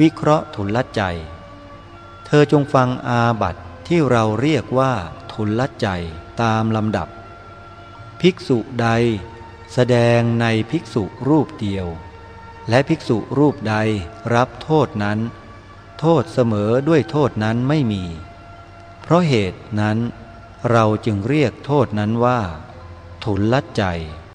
วิเคราะห์ทุนละใจ เธอจงฟังอาบัตที่เราเรียกว่าทุนละใจตามลำดับ ภิกษุใดแสดงในภิกษุรูปเดียว และภิกษุรูปใดรับโทษนั้น โทษเสมอด้วยโทษนั้นไม่มี เพราะเหตุนั้นเราจึงเรียกโทษนั้นว่า ทุนละใจ